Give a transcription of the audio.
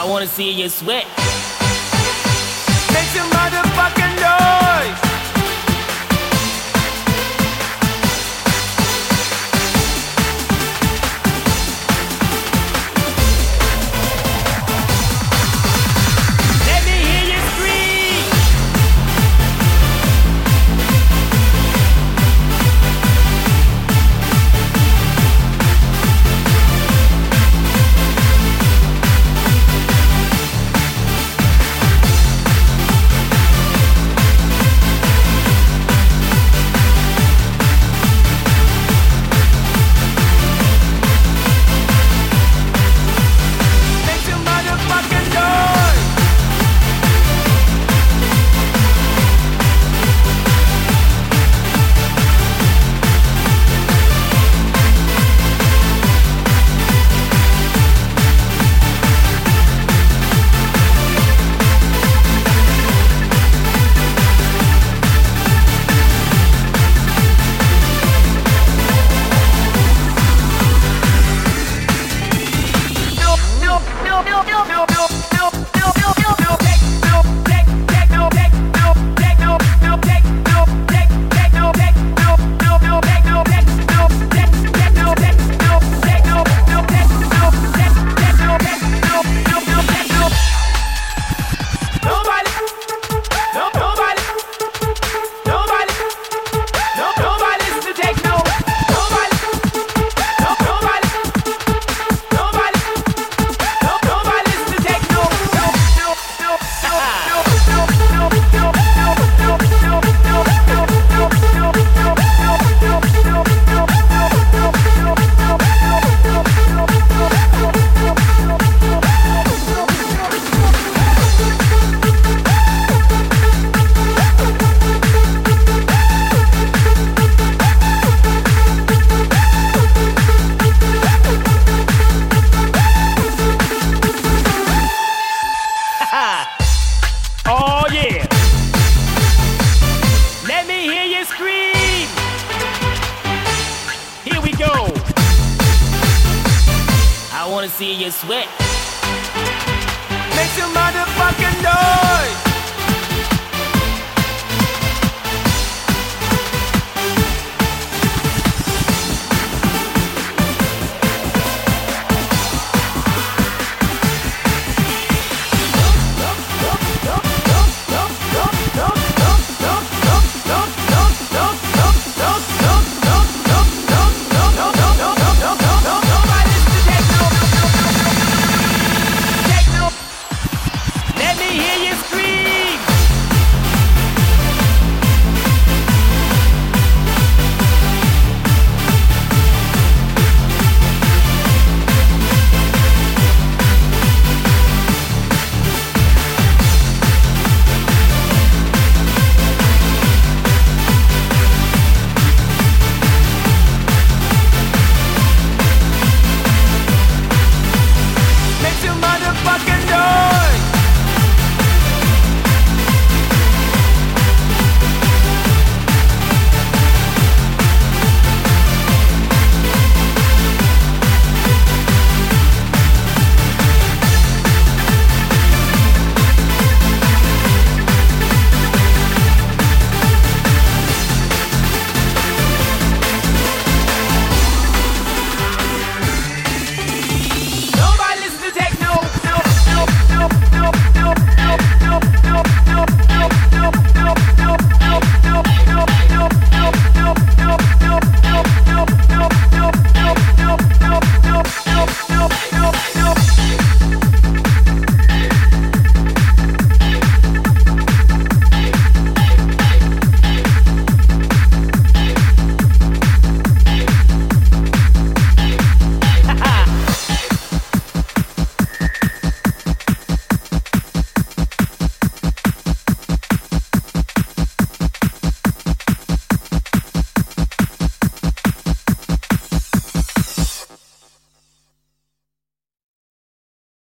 I wanna see you sweat. Make your motherfucking see you sweat. Make some motherfucking noise.